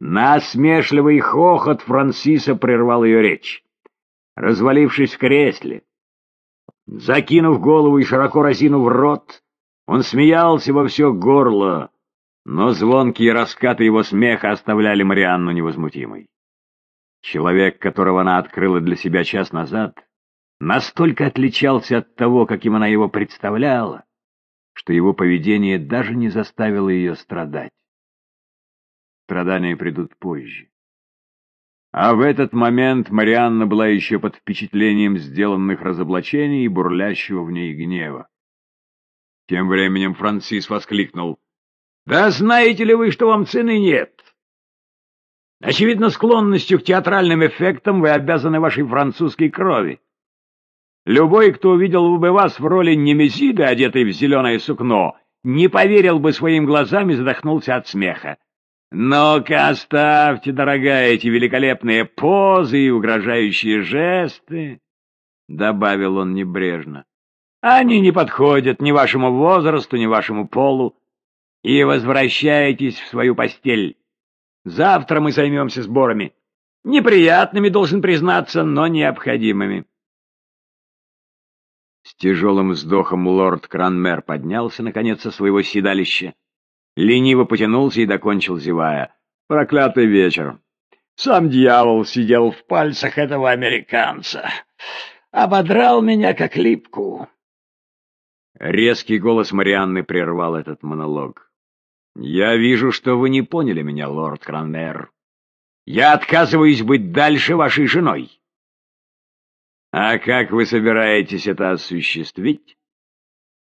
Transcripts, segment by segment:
Насмешливый хохот Франсиса прервал ее речь. Развалившись в кресле, закинув голову и широко разинув рот, он смеялся во все горло, но звонкие раскаты его смеха оставляли Марианну невозмутимой. Человек, которого она открыла для себя час назад, настолько отличался от того, каким она его представляла, что его поведение даже не заставило ее страдать. Страдания придут позже. А в этот момент Марианна была еще под впечатлением сделанных разоблачений и бурлящего в ней гнева. Тем временем Франсис воскликнул. «Да знаете ли вы, что вам цены нет? Очевидно, склонностью к театральным эффектам вы обязаны вашей французской крови. Любой, кто увидел бы вас в роли Немезиды, одетой в зеленое сукно, не поверил бы своим глазам и задохнулся от смеха. «Ну-ка, оставьте, дорогая, эти великолепные позы и угрожающие жесты», — добавил он небрежно. «Они не подходят ни вашему возрасту, ни вашему полу, и возвращайтесь в свою постель. Завтра мы займемся сборами. Неприятными, должен признаться, но необходимыми». С тяжелым вздохом лорд Кранмер поднялся, наконец, со своего седалища лениво потянулся и докончил, зевая. Проклятый вечер. Сам дьявол сидел в пальцах этого американца. Ободрал меня, как липку. Резкий голос Марианны прервал этот монолог. «Я вижу, что вы не поняли меня, лорд Кранмер. Я отказываюсь быть дальше вашей женой». «А как вы собираетесь это осуществить?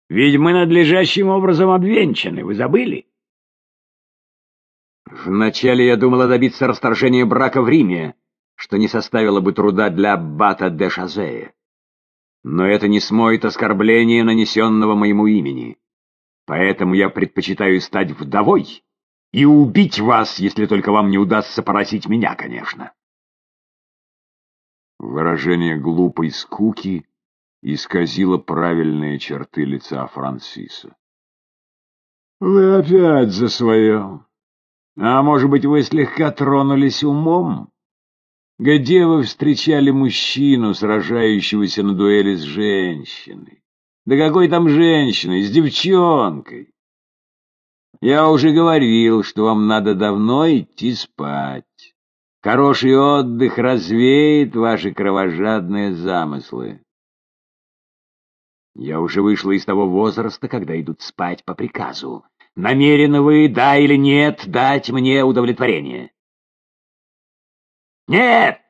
Ведь мы надлежащим образом обвенчаны, вы забыли?» Вначале я думала добиться расторжения брака в Риме, что не составило бы труда для аббата де Шазея. Но это не смоет оскорбления, нанесенного моему имени. Поэтому я предпочитаю стать вдовой и убить вас, если только вам не удастся поразить меня, конечно. Выражение глупой скуки исказило правильные черты лица Франсиса. «Вы опять за свое!» А может быть, вы слегка тронулись умом? Где вы встречали мужчину, сражающегося на дуэли с женщиной? Да какой там женщиной, с девчонкой? Я уже говорил, что вам надо давно идти спать. Хороший отдых развеет ваши кровожадные замыслы. Я уже вышла из того возраста, когда идут спать по приказу. Намерены вы, да или нет, дать мне удовлетворение? Нет!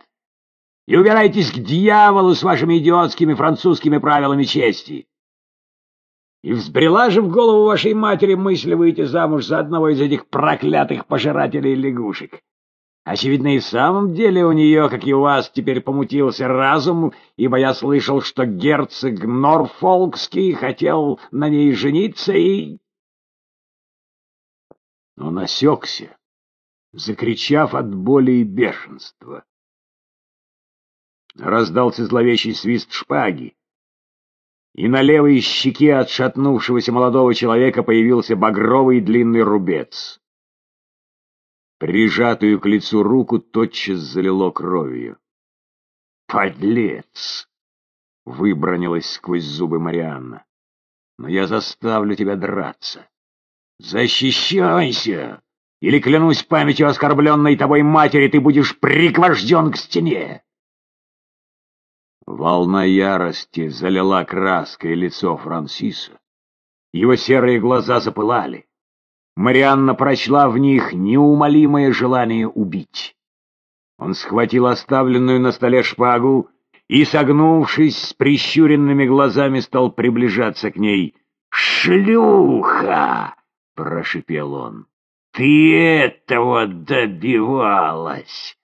И убирайтесь к дьяволу с вашими идиотскими французскими правилами чести. И взбрела же в голову вашей матери мысль выйти замуж за одного из этих проклятых пожирателей лягушек. Очевидно, и в самом деле у нее, как и у вас, теперь помутился разум, ибо я слышал, что герцог Норфолкский хотел на ней жениться и он осекся, закричав от боли и бешенства. Раздался зловещий свист шпаги, и на левой щеке отшатнувшегося молодого человека появился багровый длинный рубец. Прижатую к лицу руку тотчас залило кровью. «Подлец!» — выбронилась сквозь зубы Марианна. «Но я заставлю тебя драться. «Защищайся! Или, клянусь памятью оскорбленной тобой матери, ты будешь приквожден к стене!» Волна ярости залила краской лицо Франсиса. Его серые глаза запылали. Марианна прочла в них неумолимое желание убить. Он схватил оставленную на столе шпагу и, согнувшись с прищуренными глазами, стал приближаться к ней. «Шлюха!» Прошипел он. «Ты этого добивалась!»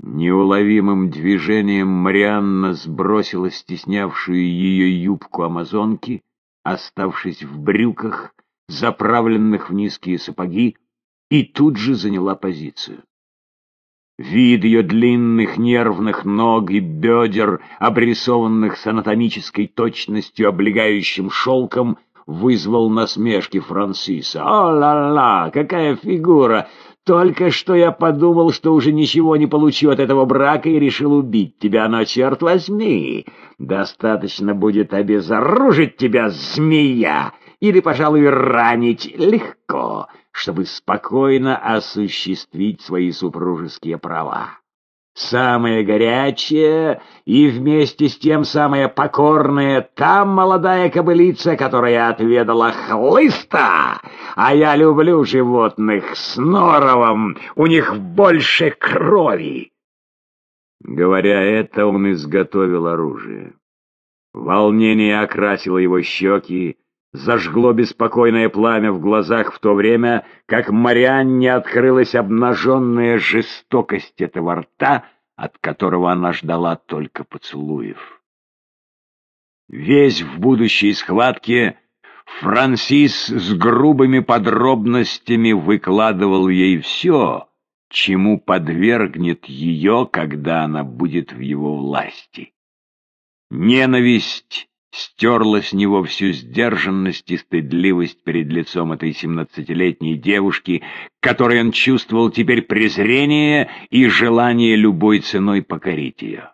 Неуловимым движением Марианна сбросила стеснявшую ее юбку амазонки, оставшись в брюках, заправленных в низкие сапоги, и тут же заняла позицию. Вид ее длинных нервных ног и бедер, обрисованных с анатомической точностью облегающим шелком, вызвал насмешки Франсиса. «О-ла-ла, какая фигура! Только что я подумал, что уже ничего не получу от этого брака и решил убить тебя, но, черт возьми, достаточно будет обезоружить тебя, змея, или, пожалуй, ранить легко, чтобы спокойно осуществить свои супружеские права. Самое горячее и вместе с тем самое покорное там молодая кобылица, которая отведала хлыста, а я люблю животных с норовом, у них больше крови. Говоря это, он изготовил оружие. Волнение окрасило его щеки, зажгло беспокойное пламя в глазах в то время, как Марианне открылась обнаженная жестокость этого рта, от которого она ждала только поцелуев. Весь в будущей схватке Франсис с грубыми подробностями выкладывал ей все, чему подвергнет ее, когда она будет в его власти. Ненависть стерла с него всю сдержанность и стыдливость перед лицом этой семнадцатилетней девушки, которой он чувствовал теперь презрение и желание любой ценой покорить ее.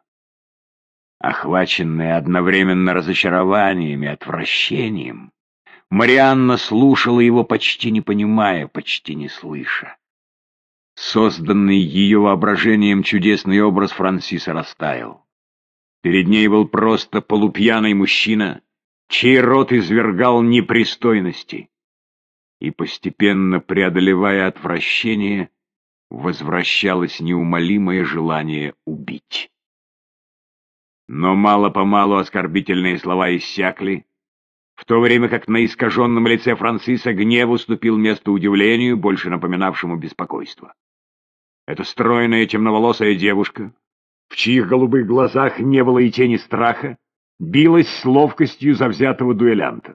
Охваченная одновременно разочарованием и отвращением, Марианна слушала его, почти не понимая, почти не слыша. Созданный ее воображением чудесный образ Франсиса растаял. Перед ней был просто полупьяный мужчина, чей рот извергал непристойности. И постепенно, преодолевая отвращение, возвращалось неумолимое желание убить. Но мало-помалу оскорбительные слова иссякли, в то время как на искаженном лице Франциса гнев уступил место удивлению, больше напоминавшему беспокойство. Эта стройная темноволосая девушка, в чьих голубых глазах не было и тени страха, билась с ловкостью завзятого дуэлянта.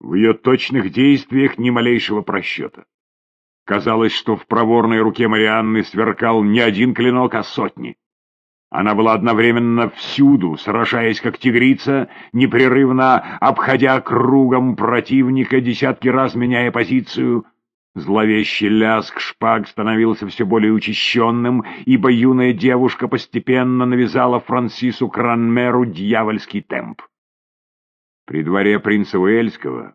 В ее точных действиях ни малейшего просчета. Казалось, что в проворной руке Марианны сверкал не один клинок, а сотни. Она была одновременно всюду, сражаясь как тигрица, непрерывно обходя кругом противника, десятки раз меняя позицию — Зловещий лязг шпаг становился все более учащенным, ибо юная девушка постепенно навязала Франсису Кранмеру дьявольский темп. При дворе принца Уэльского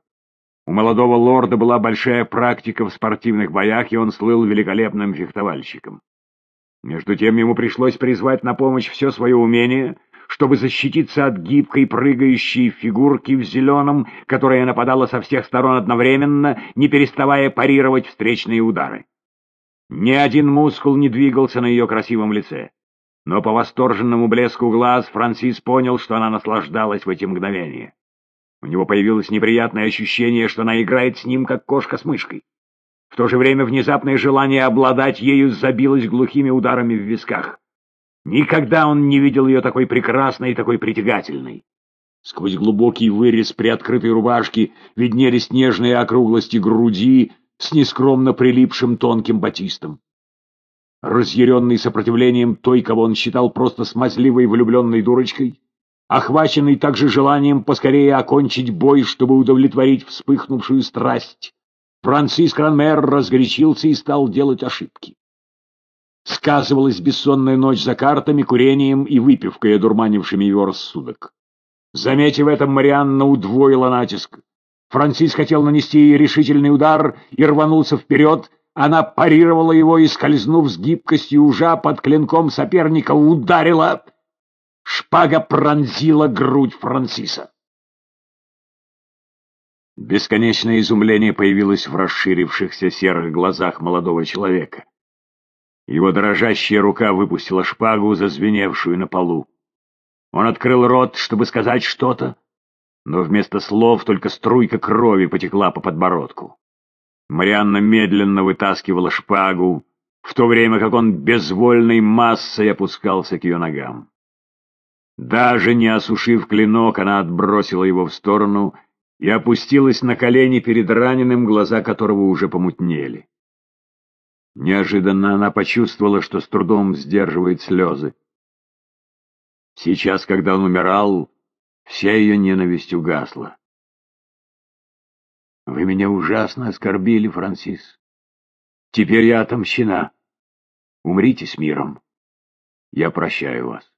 у молодого лорда была большая практика в спортивных боях, и он слыл великолепным фехтовальщиком. Между тем ему пришлось призвать на помощь все свое умение — чтобы защититься от гибкой прыгающей фигурки в зеленом, которая нападала со всех сторон одновременно, не переставая парировать встречные удары. Ни один мускул не двигался на ее красивом лице. Но по восторженному блеску глаз Франсис понял, что она наслаждалась в эти мгновения. У него появилось неприятное ощущение, что она играет с ним, как кошка с мышкой. В то же время внезапное желание обладать ею забилось глухими ударами в висках. Никогда он не видел ее такой прекрасной и такой притягательной. Сквозь глубокий вырез приоткрытой рубашки виднелись нежные округлости груди с нескромно прилипшим тонким батистом. Разъяренный сопротивлением той, кого он считал просто смазливой влюбленной дурочкой, охваченный также желанием поскорее окончить бой, чтобы удовлетворить вспыхнувшую страсть, Франциск Ранмер разгорячился и стал делать ошибки. Сказывалась бессонная ночь за картами, курением и выпивкой, одурманившими его рассудок. Заметив это, Марианна удвоила натиск. Франсис хотел нанести ей решительный удар и рванулся вперед. Она парировала его и, скользнув с гибкостью ужа под клинком соперника, ударила. Шпага пронзила грудь Франсиса. Бесконечное изумление появилось в расширившихся серых глазах молодого человека. Его дрожащая рука выпустила шпагу, зазвеневшую на полу. Он открыл рот, чтобы сказать что-то, но вместо слов только струйка крови потекла по подбородку. Марианна медленно вытаскивала шпагу, в то время как он безвольной массой опускался к ее ногам. Даже не осушив клинок, она отбросила его в сторону и опустилась на колени перед раненым, глаза которого уже помутнели. Неожиданно она почувствовала, что с трудом сдерживает слезы. Сейчас, когда он умирал, вся ее ненависть угасла. «Вы меня ужасно оскорбили, Франсис. Теперь я отомщена. Умрите с миром. Я прощаю вас.